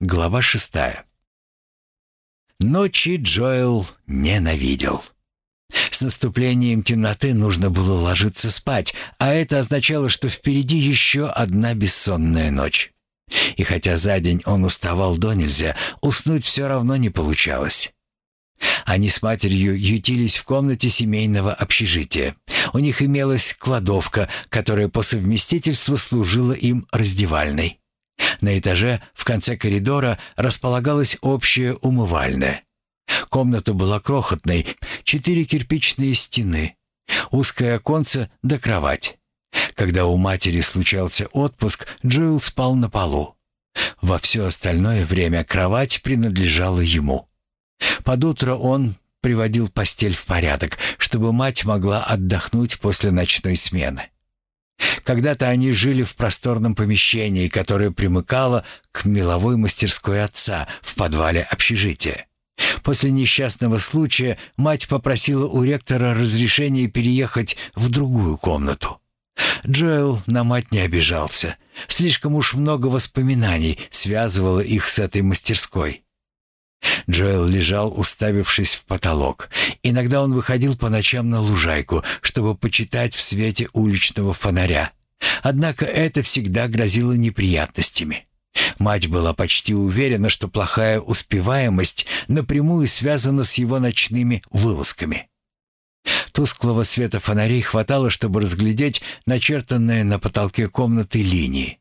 Глава шестая. Ночи Джоэл ненавидел. С наступлением темноты нужно было ложиться спать, а это означало, что впереди еще одна бессонная ночь. И хотя за день он уставал до нельзя, уснуть все равно не получалось. Они с матерью ютились в комнате семейного общежития. У них имелась кладовка, которая по совместительству служила им раздевальной. На этаже в конце коридора располагалась общая умывальная. Комната была крохотной, четыре кирпичные стены, узкое оконце да кровать. Когда у матери случался отпуск, Джилл спал на полу. Во все остальное время кровать принадлежала ему. Под утро он приводил постель в порядок, чтобы мать могла отдохнуть после ночной смены. Когда-то они жили в просторном помещении, которое примыкало к меловой мастерской отца в подвале общежития. После несчастного случая мать попросила у ректора разрешения переехать в другую комнату. Джоэл на мать не обижался. Слишком уж много воспоминаний связывало их с этой мастерской. Джоэл лежал, уставившись в потолок. Иногда он выходил по ночам на лужайку, чтобы почитать в свете уличного фонаря. Однако это всегда грозило неприятностями. Мать была почти уверена, что плохая успеваемость напрямую связана с его ночными вылазками. Тусклого света фонарей хватало, чтобы разглядеть начертанные на потолке комнаты линии.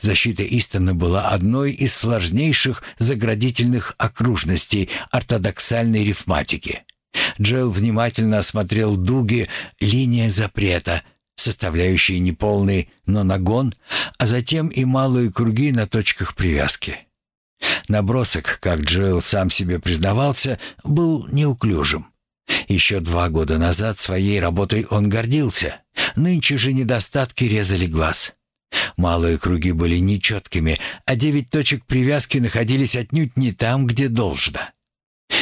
Защита Истона была одной из сложнейших заградительных окружностей ортодоксальной рифматики. Джоэл внимательно осмотрел дуги «Линия запрета», составляющие неполный, но нагон, а затем и малые круги на точках привязки. Набросок, как Джоэл сам себе признавался, был неуклюжим. Еще два года назад своей работой он гордился. Нынче же недостатки резали глаз. Малые круги были нечеткими, а девять точек привязки находились отнюдь не там, где должно.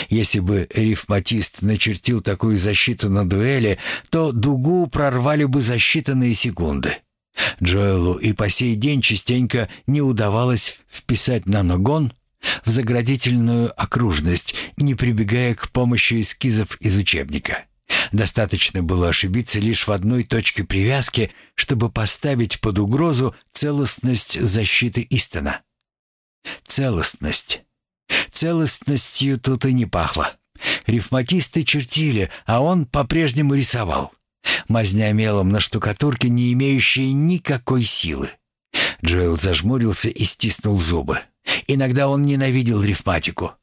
Если бы рифматист начертил такую защиту на дуэли, то дугу прорвали бы за считанные секунды. Джоэлу и по сей день частенько не удавалось вписать наногон в заградительную окружность, не прибегая к помощи эскизов из учебника. Достаточно было ошибиться лишь в одной точке привязки, чтобы поставить под угрозу целостность защиты Истона. Целостность. Целостностью тут и не пахло. Рифматисты чертили, а он по-прежнему рисовал. Мазня мелом на штукатурке, не имеющей никакой силы. Джоэл зажмурился и стиснул зубы. Иногда он ненавидел рифматику.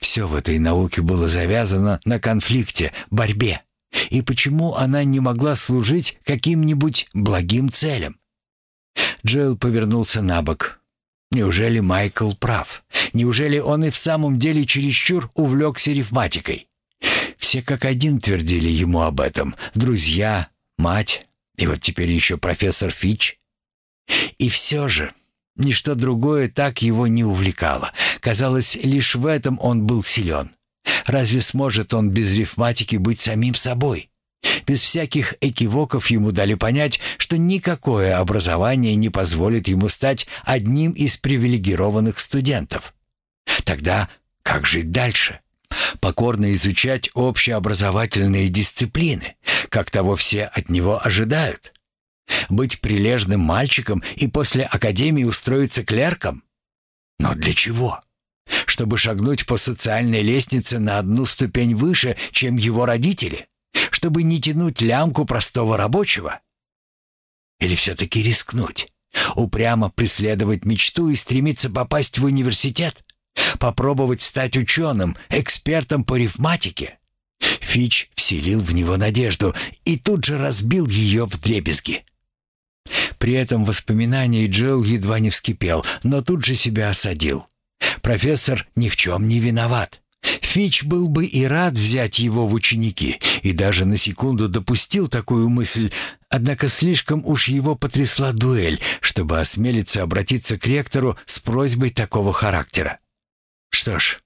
Все в этой науке было завязано на конфликте, борьбе. И почему она не могла служить каким-нибудь благим целям? Джоэл повернулся на бок. Неужели Майкл прав? Неужели он и в самом деле чересчур увлекся рифматикой? Все как один твердили ему об этом. Друзья, мать и вот теперь еще профессор Фич. И все же ничто другое так его не увлекало. Казалось, лишь в этом он был силен. Разве сможет он без рифматики быть самим собой? Без всяких экивоков ему дали понять, что никакое образование не позволит ему стать одним из привилегированных студентов. Тогда как жить дальше? Покорно изучать общеобразовательные дисциплины, как того все от него ожидают? Быть прилежным мальчиком и после академии устроиться клерком? Но для чего? Чтобы шагнуть по социальной лестнице на одну ступень выше, чем его родители? Чтобы не тянуть лямку простого рабочего? Или все-таки рискнуть? Упрямо преследовать мечту и стремиться попасть в университет? Попробовать стать ученым, экспертом по рифматике? Фич вселил в него надежду и тут же разбил ее в дребезги. При этом воспоминании Джилл едва не вскипел, но тут же себя осадил. Профессор ни в чем не виноват. Фич был бы и рад взять его в ученики, и даже на секунду допустил такую мысль, однако слишком уж его потрясла дуэль, чтобы осмелиться обратиться к ректору с просьбой такого характера. Что ж,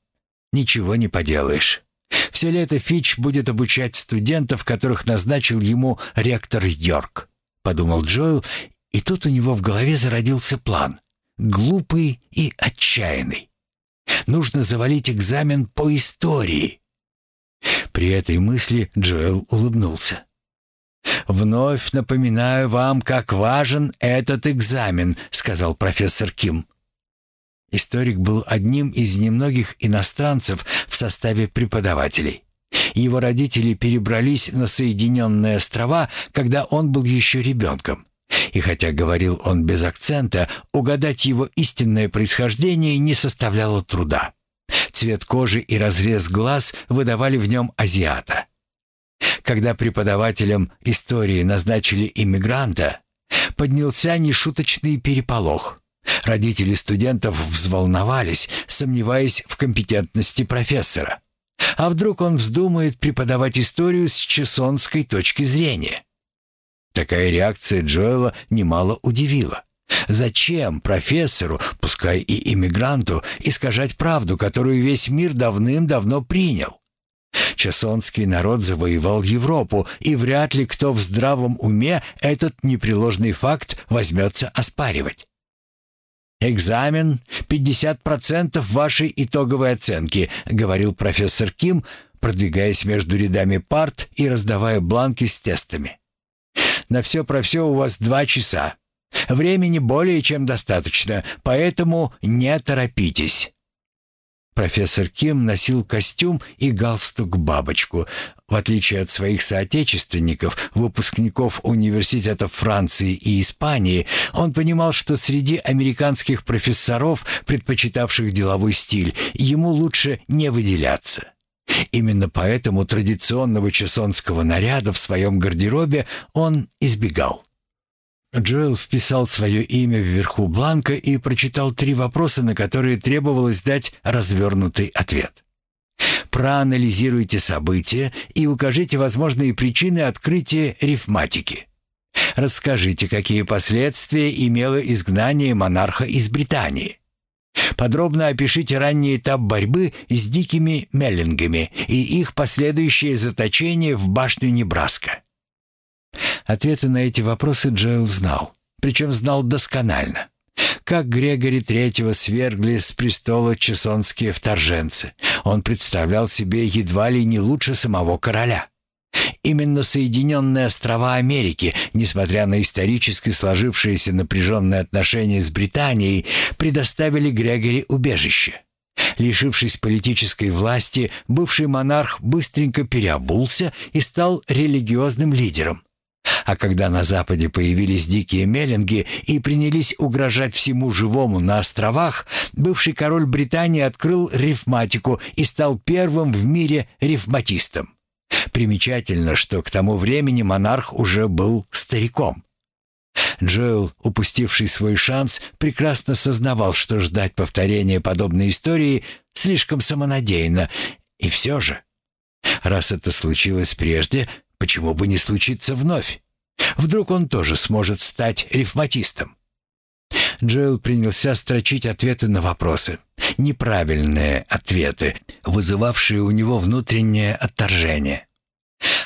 ничего не поделаешь. Все лето Фич будет обучать студентов, которых назначил ему ректор Йорк, подумал Джоэл, и тут у него в голове зародился план, глупый и отчаянный. Нужно завалить экзамен по истории. При этой мысли Джоэл улыбнулся. «Вновь напоминаю вам, как важен этот экзамен», — сказал профессор Ким. Историк был одним из немногих иностранцев в составе преподавателей. Его родители перебрались на Соединенные острова, когда он был еще ребенком. И хотя говорил он без акцента, угадать его истинное происхождение не составляло труда. Цвет кожи и разрез глаз выдавали в нем азиата. Когда преподавателем истории назначили иммигранта, поднялся нешуточный переполох. Родители студентов взволновались, сомневаясь в компетентности профессора. А вдруг он вздумает преподавать историю с чесонской точки зрения? Такая реакция Джоэла немало удивила. Зачем профессору, пускай и иммигранту, искажать правду, которую весь мир давным-давно принял? Чесонский народ завоевал Европу, и вряд ли кто в здравом уме этот непреложный факт возьмется оспаривать. «Экзамен — 50% вашей итоговой оценки», — говорил профессор Ким, продвигаясь между рядами парт и раздавая бланки с тестами. «На все про все у вас два часа. Времени более чем достаточно, поэтому не торопитесь». Профессор Ким носил костюм и галстук-бабочку. В отличие от своих соотечественников, выпускников университетов Франции и Испании, он понимал, что среди американских профессоров, предпочитавших деловой стиль, ему лучше не выделяться. Именно поэтому традиционного чесонского наряда в своем гардеробе он избегал. Джоэл вписал свое имя вверху бланка и прочитал три вопроса, на которые требовалось дать развернутый ответ. Проанализируйте события и укажите возможные причины открытия рифматики. Расскажите, какие последствия имело изгнание монарха из Британии. Подробно опишите ранний этап борьбы с дикими меллингами и их последующее заточение в башню Небраска. Ответы на эти вопросы Джоэл знал, причем знал досконально. Как Грегори Третьего свергли с престола чесонские вторженцы, он представлял себе едва ли не лучше самого короля. Именно Соединенные острова Америки, несмотря на исторически сложившиеся напряженные отношения с Британией, предоставили Грегори убежище. Лишившись политической власти, бывший монарх быстренько переобулся и стал религиозным лидером. А когда на Западе появились дикие меллинги и принялись угрожать всему живому на островах, бывший король Британии открыл рифматику и стал первым в мире рифматистом. Примечательно, что к тому времени монарх уже был стариком. Джоэл, упустивший свой шанс, прекрасно сознавал, что ждать повторения подобной истории слишком самонадеянно. И все же, раз это случилось прежде, Почему бы не случиться вновь? Вдруг он тоже сможет стать рифматистом? Джоэл принялся строчить ответы на вопросы. Неправильные ответы, вызывавшие у него внутреннее отторжение.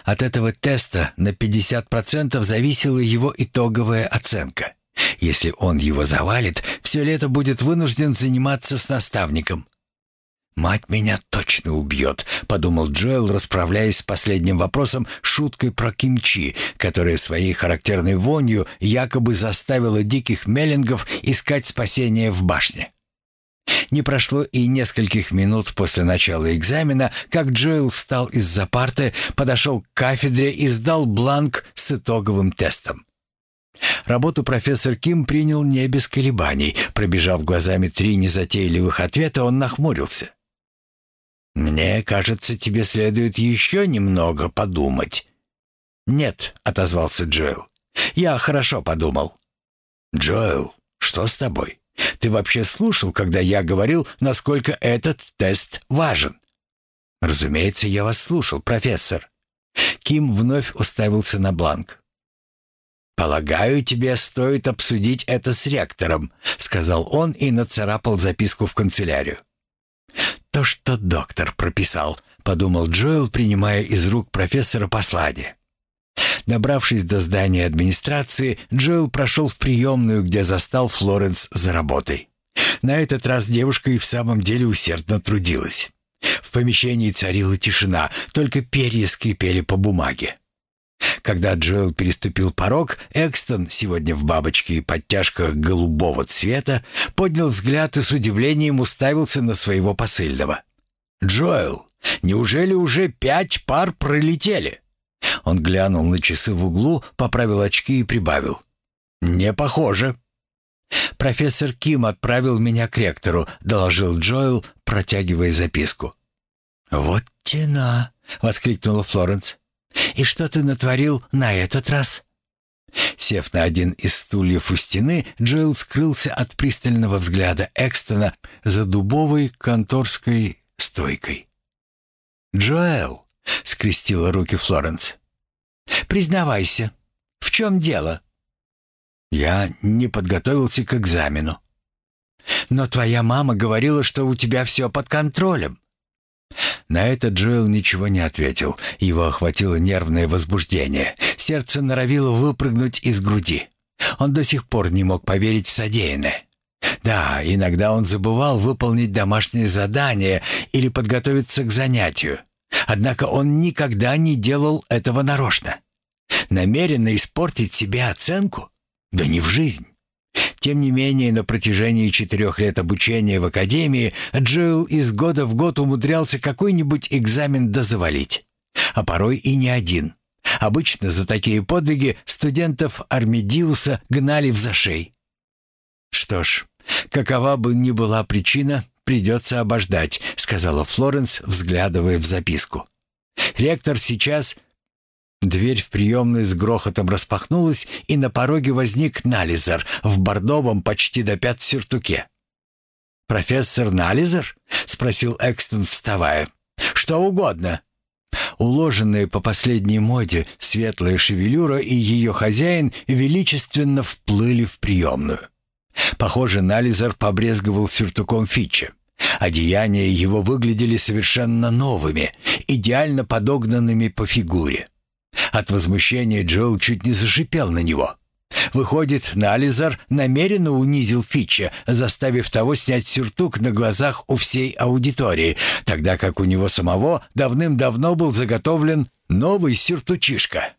От этого теста на 50% зависела его итоговая оценка. Если он его завалит, все лето будет вынужден заниматься с наставником. «Мать меня точно убьет», — подумал Джоэл, расправляясь с последним вопросом шуткой про кимчи, которая своей характерной вонью якобы заставила диких меллингов искать спасение в башне. Не прошло и нескольких минут после начала экзамена, как Джоэл встал из-за парты, подошел к кафедре и сдал бланк с итоговым тестом. Работу профессор Ким принял не без колебаний. Пробежав глазами три незатейливых ответа, он нахмурился. «Мне кажется, тебе следует еще немного подумать». «Нет», — отозвался Джоэл. «Я хорошо подумал». «Джоэл, что с тобой? Ты вообще слушал, когда я говорил, насколько этот тест важен?» «Разумеется, я вас слушал, профессор». Ким вновь уставился на бланк. «Полагаю, тебе стоит обсудить это с ректором», — сказал он и нацарапал записку в канцелярию. «То, что доктор прописал», — подумал Джоэл, принимая из рук профессора послание. Добравшись до здания администрации, Джоэл прошел в приемную, где застал Флоренс за работой. На этот раз девушка и в самом деле усердно трудилась. В помещении царила тишина, только перья скрипели по бумаге. Когда Джоэл переступил порог, Экстон, сегодня в бабочке и подтяжках голубого цвета, поднял взгляд и с удивлением уставился на своего посыльного. «Джоэл, неужели уже пять пар пролетели?» Он глянул на часы в углу, поправил очки и прибавил. «Не похоже». «Профессор Ким отправил меня к ректору», — доложил Джоэл, протягивая записку. «Вот тена!» — воскликнула Флоренс. «И что ты натворил на этот раз?» Сев на один из стульев у стены, Джоэл скрылся от пристального взгляда Экстона за дубовой конторской стойкой. «Джоэл!» — скрестила руки Флоренс. «Признавайся, в чем дело?» «Я не подготовился к экзамену». «Но твоя мама говорила, что у тебя все под контролем». На это Джоэл ничего не ответил. Его охватило нервное возбуждение. Сердце норовило выпрыгнуть из груди. Он до сих пор не мог поверить в содеянное. Да, иногда он забывал выполнить домашнее задание или подготовиться к занятию. Однако он никогда не делал этого нарочно. Намеренно испортить себе оценку? Да не в жизнь. Тем не менее, на протяжении четырех лет обучения в академии Джоэл из года в год умудрялся какой-нибудь экзамен дозавалить. А порой и не один. Обычно за такие подвиги студентов Армедиуса гнали в зашей. Что ж, какова бы ни была причина, придется обождать», — сказала Флоренс, взглядывая в записку. «Ректор сейчас...» Дверь в приемную с грохотом распахнулась, и на пороге возник Нализер в бордовом почти до пят сюртуке. «Профессор Нализер?» — спросил Экстон, вставая. «Что угодно». Уложенные по последней моде светлая шевелюра и ее хозяин величественно вплыли в приемную. Похоже, Нализер побрезговал сюртуком Фитча. Одеяния его выглядели совершенно новыми, идеально подогнанными по фигуре. От возмущения Джоэл чуть не зашипел на него. Выходит, Нализар намеренно унизил Фитча, заставив того снять сюртук на глазах у всей аудитории, тогда как у него самого давным-давно был заготовлен новый сюртучишка.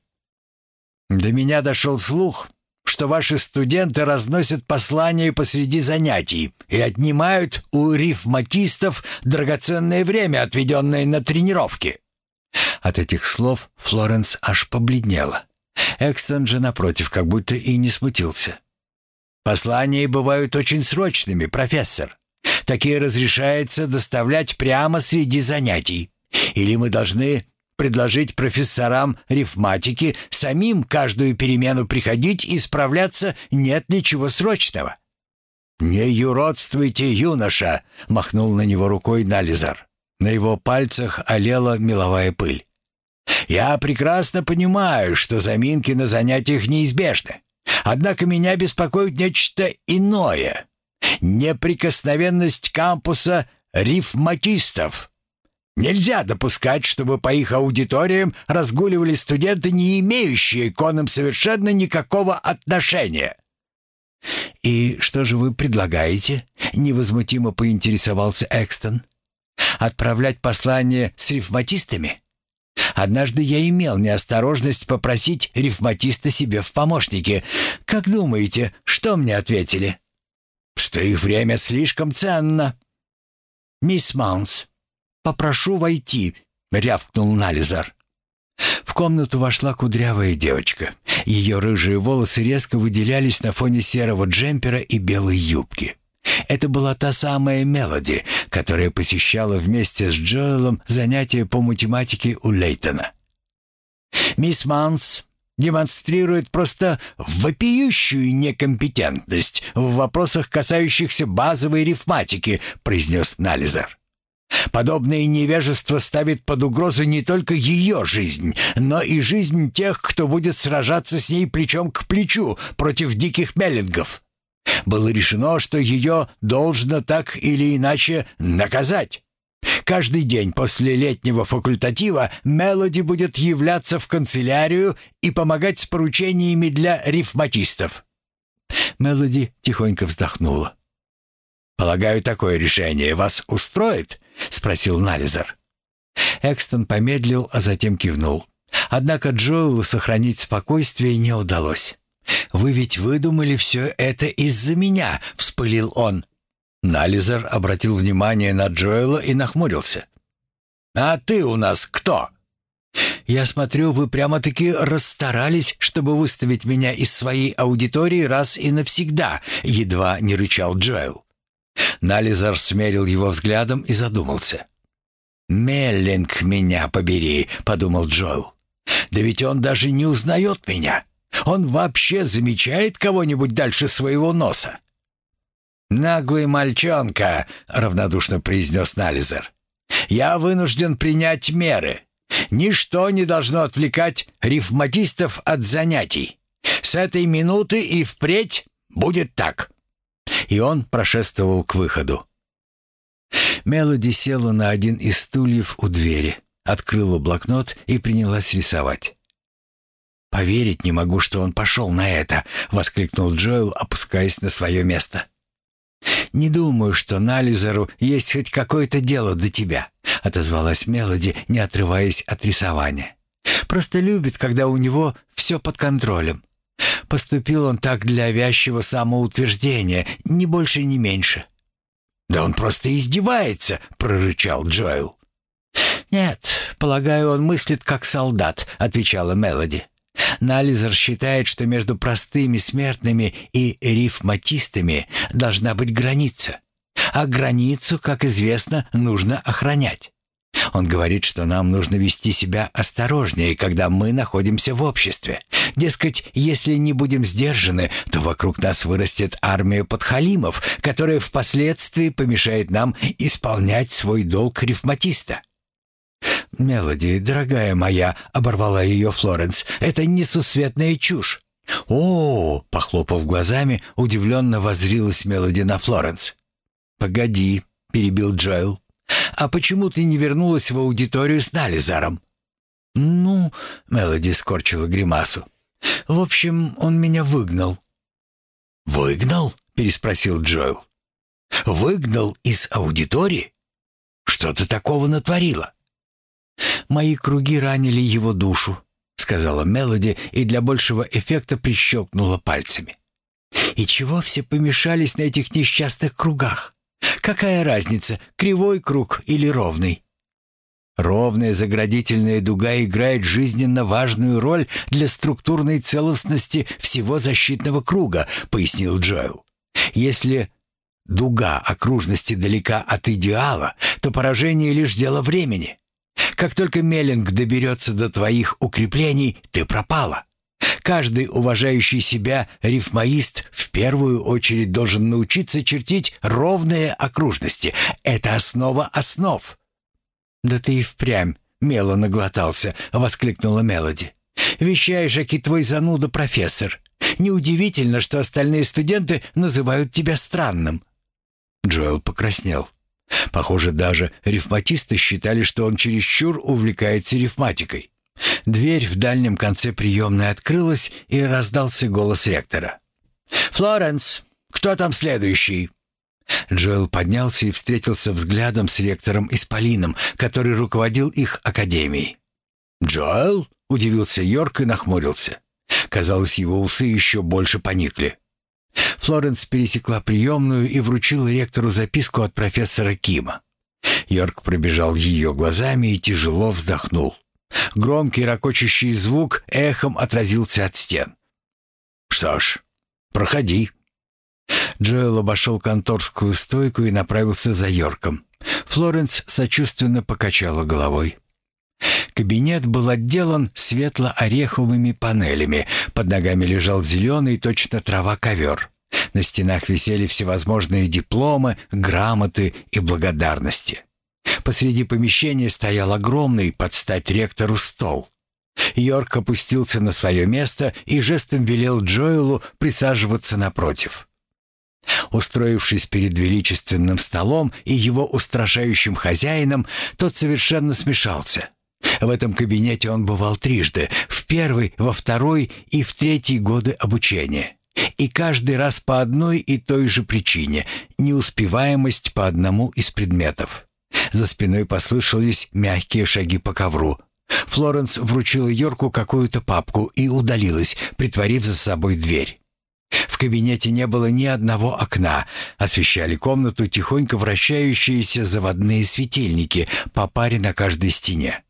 До меня дошел слух, что ваши студенты разносят послания посреди занятий и отнимают у рифматистов драгоценное время, отведенное на тренировки». От этих слов Флоренс аж побледнела. Экстон же, напротив, как будто и не смутился. «Послания бывают очень срочными, профессор. Такие разрешается доставлять прямо среди занятий. Или мы должны предложить профессорам рифматики самим каждую перемену приходить и справляться нет ничего срочного. «Не юродствуйте, юноша!» — махнул на него рукой Нализар. На его пальцах олела меловая пыль. «Я прекрасно понимаю, что заминки на занятиях неизбежны. Однако меня беспокоит нечто иное. Неприкосновенность кампуса рифматистов». Нельзя допускать, чтобы по их аудиториям разгуливали студенты, не имеющие к онам совершенно никакого отношения. «И что же вы предлагаете?» — невозмутимо поинтересовался Экстон. «Отправлять послание с рифматистами?» Однажды я имел неосторожность попросить рифматиста себе в помощники. Как думаете, что мне ответили? Что их время слишком ценно. Мисс Маунс, «Попрошу войти», — рявкнул Нализар. В комнату вошла кудрявая девочка. Ее рыжие волосы резко выделялись на фоне серого джемпера и белой юбки. Это была та самая Мелоди, которая посещала вместе с Джоэлом занятия по математике у Лейтона. «Мисс Манс демонстрирует просто вопиющую некомпетентность в вопросах, касающихся базовой рифматики», произнес Нализар. Подобное невежество ставит под угрозу не только ее жизнь, но и жизнь тех, кто будет сражаться с ней плечом к плечу против диких меллингов. Было решено, что ее должно так или иначе наказать. Каждый день после летнего факультатива Мелоди будет являться в канцелярию и помогать с поручениями для рифматистов. Мелоди тихонько вздохнула. «Полагаю, такое решение вас устроит?» — спросил Нализер. Экстон помедлил, а затем кивнул. Однако Джоэлу сохранить спокойствие не удалось. «Вы ведь выдумали все это из-за меня», — вспылил он. Нализер обратил внимание на Джоэла и нахмурился. «А ты у нас кто?» «Я смотрю, вы прямо-таки расстарались, чтобы выставить меня из своей аудитории раз и навсегда», — едва не рычал Джоэл. Нализер смерил его взглядом и задумался. «Меллинг меня побери», — подумал Джоэл. «Да ведь он даже не узнает меня. Он вообще замечает кого-нибудь дальше своего носа?» «Наглый мальчонка», — равнодушно произнес Нализер. «Я вынужден принять меры. Ничто не должно отвлекать рифматистов от занятий. С этой минуты и впредь будет так». И он прошествовал к выходу. Мелоди села на один из стульев у двери, открыла блокнот и принялась рисовать. «Поверить не могу, что он пошел на это!» — воскликнул Джоэл, опускаясь на свое место. «Не думаю, что Нализеру есть хоть какое-то дело до тебя», — отозвалась Мелоди, не отрываясь от рисования. «Просто любит, когда у него все под контролем. Поступил он так для вязчего самоутверждения, ни больше, ни меньше». «Да он просто издевается», — прорычал Джоэл. «Нет, полагаю, он мыслит как солдат», — отвечала Мелоди. Нализер считает, что между простыми смертными и рифматистами должна быть граница. А границу, как известно, нужно охранять. Он говорит, что нам нужно вести себя осторожнее, когда мы находимся в обществе. Дескать, если не будем сдержаны, то вокруг нас вырастет армия подхалимов, которая впоследствии помешает нам исполнять свой долг рифматиста. «Мелоди, дорогая моя», — оборвала ее Флоренс, — «это несусветная чушь». «О!» — похлопав глазами, удивленно возрилась Мелоди на Флоренс. «Погоди», — перебил Джоэл. «А почему ты не вернулась в аудиторию с Нализаром?» «Ну...» — Мелоди скорчила гримасу. «В общем, он меня выгнал». «Выгнал?» — переспросил Джоэл. «Выгнал из аудитории? Что ты такого натворила?» «Мои круги ранили его душу», — сказала Мелоди и для большего эффекта прищелкнула пальцами. «И чего все помешались на этих несчастных кругах? Какая разница, кривой круг или ровный?» Ровная заградительная дуга играет жизненно важную роль для структурной целостности всего защитного круга, пояснил Джоэл. Если дуга окружности далека от идеала, то поражение лишь дело времени. Как только Меллинг доберется до твоих укреплений, ты пропала. Каждый уважающий себя рифмоист в первую очередь должен научиться чертить ровные окружности. Это основа основ. «Да ты и впрямь мело наглотался», — воскликнула Мелоди. «Вещаешь, аки твой зануда профессор. Неудивительно, что остальные студенты называют тебя странным». Джоэл покраснел. Похоже, даже рифматисты считали, что он чересчур увлекается рифматикой. Дверь в дальнем конце приемной открылась, и раздался голос ректора. «Флоренс, кто там следующий?» Джоэл поднялся и встретился взглядом с ректором Исполином, который руководил их академией. «Джоэл?» — удивился Йорк и нахмурился. Казалось, его усы еще больше поникли. Флоренс пересекла приемную и вручила ректору записку от профессора Кима. Йорк пробежал ее глазами и тяжело вздохнул. Громкий ракочущий звук эхом отразился от стен. «Что ж, проходи». Джоэл обошел конторскую стойку и направился за Йорком. Флоренс сочувственно покачала головой. Кабинет был отделан светло-ореховыми панелями. Под ногами лежал зеленый, точно трава ковер. На стенах висели всевозможные дипломы, грамоты и благодарности. Посреди помещения стоял огромный под стать ректору стол. Йорк опустился на свое место и жестом велел Джоэлу присаживаться напротив. Устроившись перед величественным столом и его устрашающим хозяином, тот совершенно смешался. В этом кабинете он бывал трижды, в первый, во второй и в третий годы обучения. И каждый раз по одной и той же причине — неуспеваемость по одному из предметов. За спиной послышались мягкие шаги по ковру. Флоренс вручила Йорку какую-то папку и удалилась, притворив за собой дверь. В кабинете не было ни одного окна. Освещали комнату тихонько вращающиеся заводные светильники по паре на каждой стене.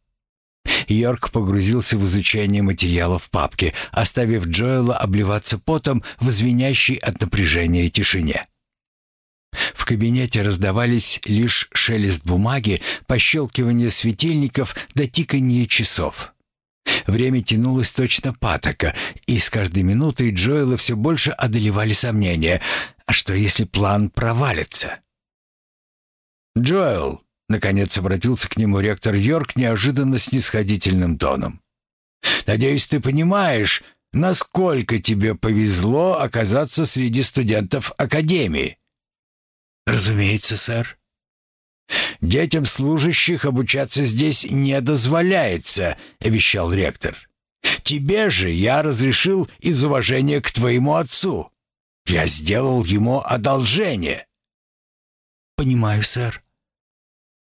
Йорк погрузился в изучение материалов в папке, оставив Джоэла обливаться потом в звенящей от напряжения тишине. В кабинете раздавались лишь шелест бумаги, пощелкивание светильников да тиканье часов. Время тянулось точно патока, и с каждой минутой Джоэла все больше одолевали сомнения. А что, если план провалится? «Джоэл», — наконец обратился к нему ректор Йорк неожиданно снисходительным тоном. «Надеюсь, ты понимаешь, насколько тебе повезло оказаться среди студентов Академии». «Разумеется, сэр». «Детям служащих обучаться здесь не дозволяется», — вещал ректор. «Тебе же я разрешил из уважения к твоему отцу. Я сделал ему одолжение». «Понимаю, сэр».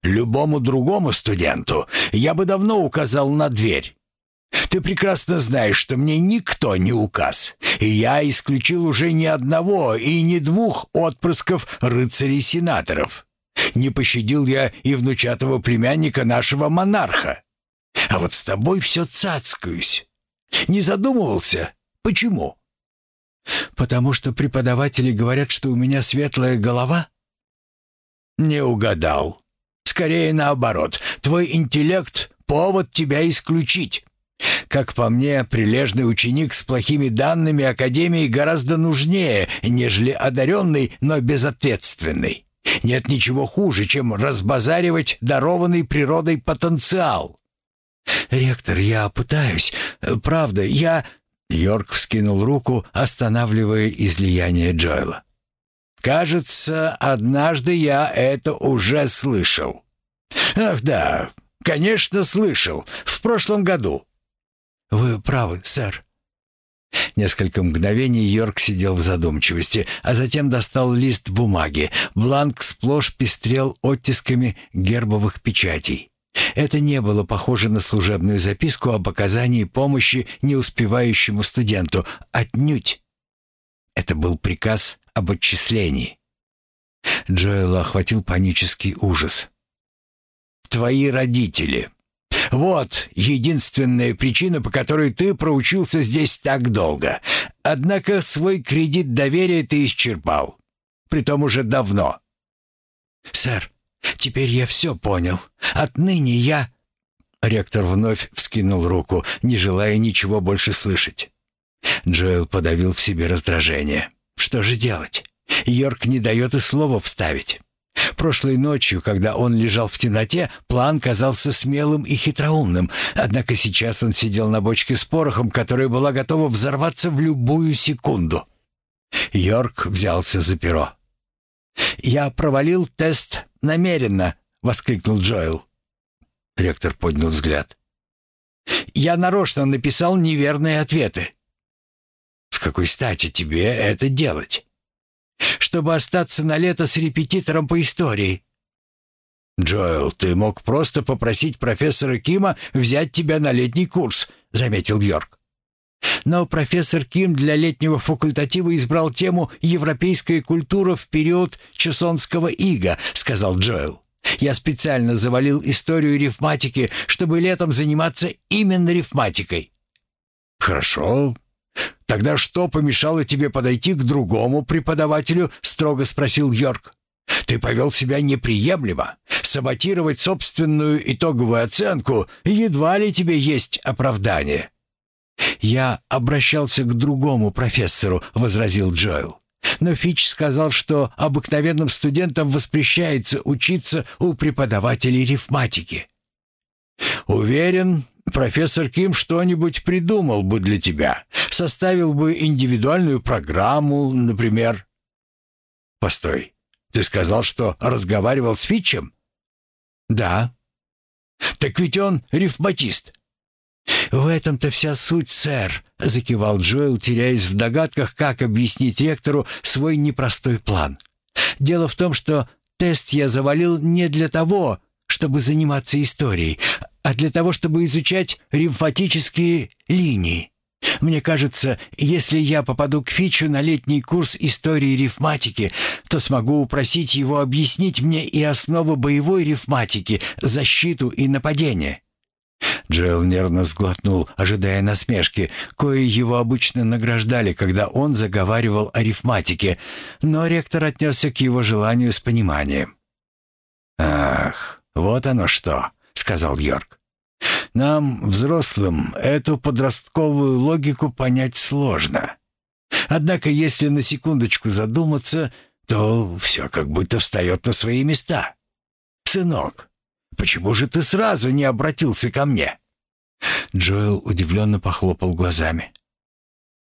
«Любому другому студенту я бы давно указал на дверь. Ты прекрасно знаешь, что мне никто не указ, и я исключил уже ни одного и ни двух отпрысков рыцарей-сенаторов. Не пощадил я и внучатого племянника нашего монарха. А вот с тобой все цацкаюсь. Не задумывался? Почему? Потому что преподаватели говорят, что у меня светлая голова? Не угадал. Скорее наоборот. Твой интеллект — повод тебя исключить. Как по мне, прилежный ученик с плохими данными Академии гораздо нужнее, нежели одаренный, но безответственный. Нет ничего хуже, чем разбазаривать дарованный природой потенциал. «Ректор, я пытаюсь. Правда, я...» Йорк вскинул руку, останавливая излияние Джоэла. «Кажется, однажды я это уже слышал». «Ах да, конечно, слышал. В прошлом году». «Вы правы, сэр. Несколько мгновений Йорк сидел в задумчивости, а затем достал лист бумаги. Бланк сплошь пестрел оттисками гербовых печатей. Это не было похоже на служебную записку об оказании помощи неуспевающему студенту. Отнюдь. Это был приказ об отчислении. Джоэла охватил панический ужас. «Твои родители», вот единственная причина, по которой ты проучился здесь так долго. Однако свой кредит доверия ты исчерпал. Притом уже давно. Сэр, теперь я все понял. Отныне я... Ректор вновь вскинул руку, не желая ничего больше слышать. Джоэл подавил в себе раздражение. Что же делать? Йорк не дает и слова вставить. Прошлой ночью, когда он лежал в темноте, план казался смелым и хитроумным, однако сейчас он сидел на бочке с порохом, которая была готова взорваться в любую секунду. Йорк взялся за перо. «Я провалил тест намеренно», — воскликнул Джоэл. Ректор поднял взгляд. «Я нарочно написал неверные ответы». «С какой стати тебе это делать?» Чтобы остаться на лето с репетитором по истории». «Джоэл, ты мог просто попросить профессора Кима взять тебя на летний курс», — заметил Йорк. Но профессор Ким для летнего факультатива избрал тему «Европейская культура в период Чесонского ига», — сказал Джоэл. «Я специально завалил историю рифматики, чтобы летом заниматься именно рифматикой». «Хорошо, «Тогда что помешало тебе подойти к другому преподавателю?» — строго спросил Йорк. «Ты повел себя неприемлемо. Саботировать собственную итоговую оценку едва ли тебе есть оправдание». «Я обращался к другому профессору», — возразил Джоэл. «Но Фич сказал, что обыкновенным студентам воспрещается учиться у преподавателей рифматики». «Уверен, Профессор Ким что-нибудь придумал бы для тебя. Составил бы индивидуальную программу, например. Постой. Ты сказал, что разговаривал с Фитчем? Да. Так ведь он рифматист. «В этом-то вся суть, сэр», — закивал Джоэл, теряясь в догадках, как объяснить ректору свой непростой план. «Дело в том, что тест я завалил не для того, чтобы заниматься историей, а для того, чтобы изучать римфатические линии. Мне кажется, если я попаду к Фичу на летний курс истории рифматики, то смогу упросить его объяснить мне и основы боевой рифматики, защиту и нападение». Джоэл нервно сглотнул, ожидая насмешки, кое его обычно награждали, когда он заговаривал о рифматике, но ректор отнесся к его желанию с пониманием. «Ах, вот оно что», — сказал Йорк. Нам, взрослым, эту подростковую логику понять сложно. Однако, если на секундочку задуматься, то все как будто встает на свои места. «Сынок, почему же ты сразу не обратился ко мне?» Джоэл удивленно похлопал глазами.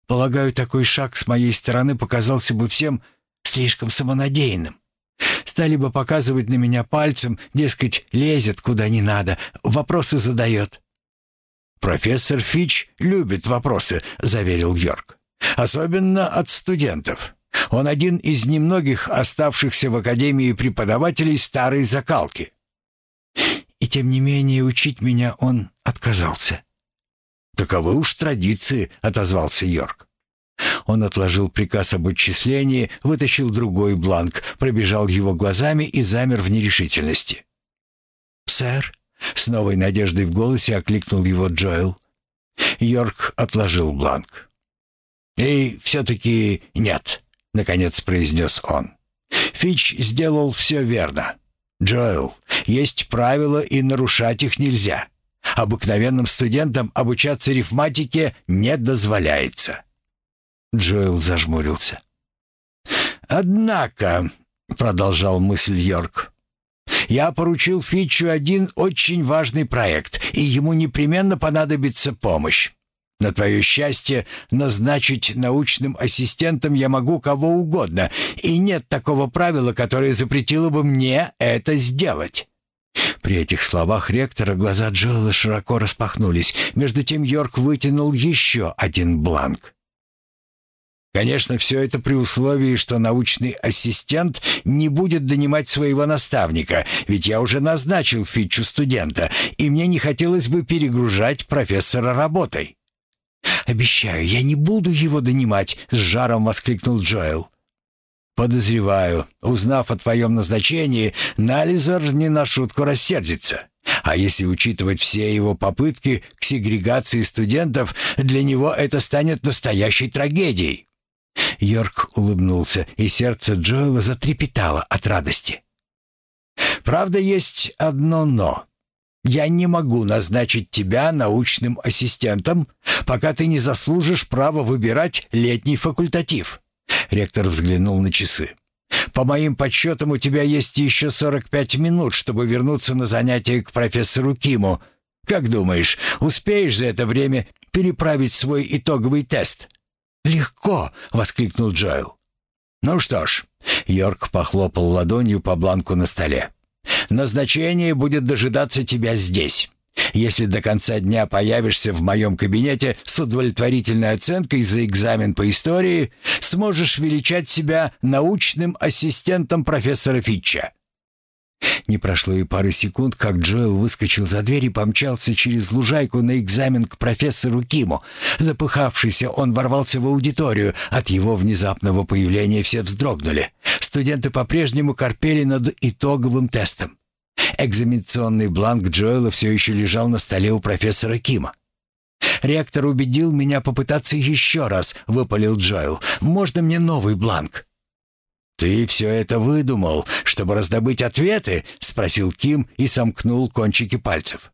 «Полагаю, такой шаг с моей стороны показался бы всем слишком самонадеянным. Стали бы показывать на меня пальцем, дескать, лезет куда не надо, вопросы задает. «Профессор Фич любит вопросы», — заверил Йорк. «Особенно от студентов. Он один из немногих оставшихся в Академии преподавателей старой закалки». И тем не менее учить меня он отказался. «Таковы уж традиции», — отозвался Йорк. Он отложил приказ об отчислении, вытащил другой бланк, пробежал его глазами и замер в нерешительности. «Сэр?» — с новой надеждой в голосе окликнул его Джоэл. Йорк отложил бланк. «И все-таки нет», — наконец произнес он. «Фич сделал все верно. Джоэл, есть правила, и нарушать их нельзя. Обыкновенным студентам обучаться рифматике не дозволяется». Джоэл зажмурился. «Однако», — продолжал мысль Йорк, — «я поручил Фитчу один очень важный проект, и ему непременно понадобится помощь. На твое счастье, назначить научным ассистентом я могу кого угодно, и нет такого правила, которое запретило бы мне это сделать». При этих словах ректора глаза Джоэла широко распахнулись. Между тем Йорк вытянул еще один бланк. Конечно, все это при условии, что научный ассистент не будет донимать своего наставника, ведь я уже назначил фитчу студента, и мне не хотелось бы перегружать профессора работой. «Обещаю, я не буду его донимать», — с жаром воскликнул Джоэл. «Подозреваю, узнав о твоем назначении, Нализер не на шутку рассердится. А если учитывать все его попытки к сегрегации студентов, для него это станет настоящей трагедией». Йорк улыбнулся, и сердце Джоэла затрепетало от радости. «Правда, есть одно «но». Я не могу назначить тебя научным ассистентом, пока ты не заслужишь право выбирать летний факультатив». Ректор взглянул на часы. «По моим подсчетам, у тебя есть еще 45 минут, чтобы вернуться на занятия к профессору Киму. Как думаешь, успеешь за это время переправить свой итоговый тест?» «Легко!» — воскликнул Джоэл. «Ну что ж», — Йорк похлопал ладонью по бланку на столе. «Назначение будет дожидаться тебя здесь. Если до конца дня появишься в моем кабинете с удовлетворительной оценкой за экзамен по истории, сможешь величать себя научным ассистентом профессора Фитча. Не прошло и пары секунд, как Джоэл выскочил за дверь и помчался через лужайку на экзамен к профессору Киму. Запыхавшийся, он ворвался в аудиторию. От его внезапного появления все вздрогнули. Студенты по-прежнему корпели над итоговым тестом. Экзаменационный бланк Джоэла все еще лежал на столе у профессора Кима. «Ректор убедил меня попытаться еще раз», — выпалил Джоэл. «Можно мне новый бланк?» «Ты все это выдумал, чтобы раздобыть ответы?» — спросил Ким и сомкнул кончики пальцев.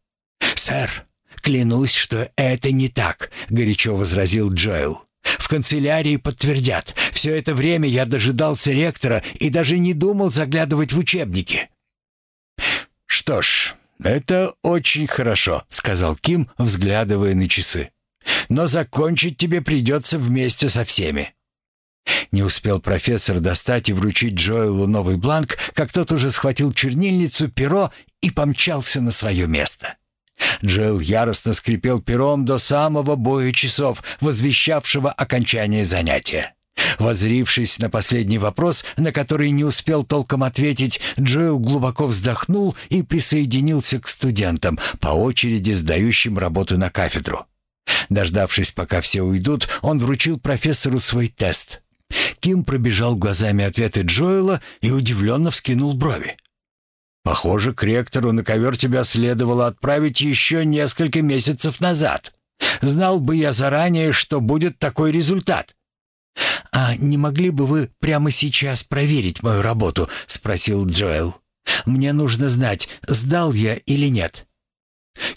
«Сэр, клянусь, что это не так», — горячо возразил Джоэл. «В канцелярии подтвердят. Все это время я дожидался ректора и даже не думал заглядывать в учебники». «Что ж, это очень хорошо», — сказал Ким, взглядывая на часы. «Но закончить тебе придется вместе со всеми». Не успел профессор достать и вручить Джоэлу новый бланк, как тот уже схватил чернильницу, перо и помчался на свое место. Джоэл яростно скрипел пером до самого боя часов, возвещавшего окончание занятия. Возрившись на последний вопрос, на который не успел толком ответить, Джоэл глубоко вздохнул и присоединился к студентам, по очереди сдающим работу на кафедру. Дождавшись, пока все уйдут, он вручил профессору свой тест. Ким пробежал глазами ответы Джоэла и удивленно вскинул брови. «Похоже, к ректору на ковер тебя следовало отправить еще несколько месяцев назад. Знал бы я заранее, что будет такой результат». «А не могли бы вы прямо сейчас проверить мою работу?» — спросил Джоэл. «Мне нужно знать, сдал я или нет».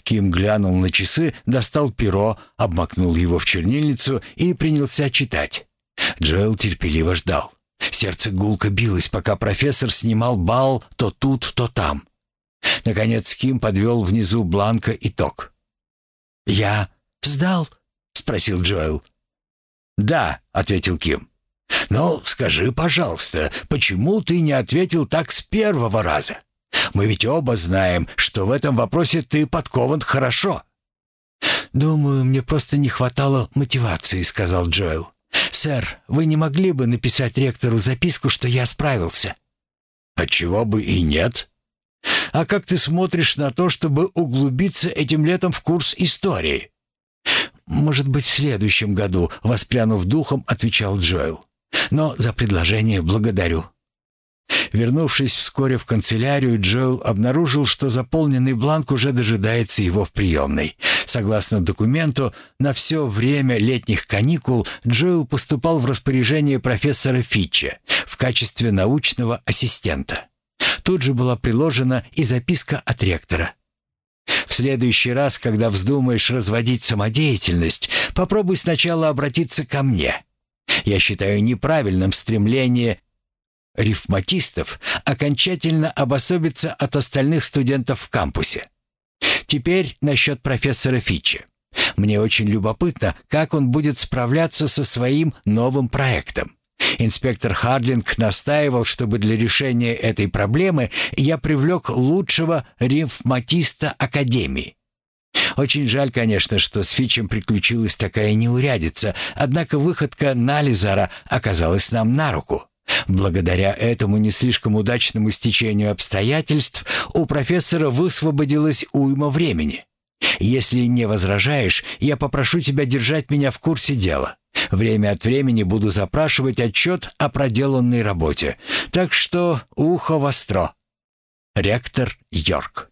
Ким глянул на часы, достал перо, обмакнул его в чернильницу и принялся читать. Джоэл терпеливо ждал. Сердце гулко билось, пока профессор снимал бал то тут, то там. Наконец Ким подвел внизу бланка итог. «Я сдал?» — спросил Джоэл. «Да», — ответил Ким. «Но скажи, пожалуйста, почему ты не ответил так с первого раза? Мы ведь оба знаем, что в этом вопросе ты подкован хорошо». «Думаю, мне просто не хватало мотивации», — сказал Джоэл. «Сэр, вы не могли бы написать ректору записку, что я справился?» «Отчего бы и нет. А как ты смотришь на то, чтобы углубиться этим летом в курс истории?» «Может быть, в следующем году», — воспрянув духом, отвечал Джоэл. «Но за предложение благодарю». Вернувшись вскоре в канцелярию, Джоэл обнаружил, что заполненный бланк уже дожидается его в приемной. Согласно документу, на все время летних каникул Джоэл поступал в распоряжение профессора Фитча в качестве научного ассистента. Тут же была приложена и записка от ректора. В следующий раз, когда вздумаешь разводить самодеятельность, попробуй сначала обратиться ко мне. Я считаю неправильным стремление рифматистов окончательно обособиться от остальных студентов в кампусе. Теперь насчет профессора Фичи. Мне очень любопытно, как он будет справляться со своим новым проектом. Инспектор Харлинг настаивал, чтобы для решения этой проблемы я привлек лучшего рифматиста Академии. Очень жаль, конечно, что с Фичем приключилась такая неурядица, однако выходка Нализара оказалась нам на руку. Благодаря этому не слишком удачному стечению обстоятельств у профессора высвободилось уйма времени. Если не возражаешь, я попрошу тебя держать меня в курсе дела. Время от времени буду запрашивать отчет о проделанной работе. Так что ухо востро. Ректор Йорк.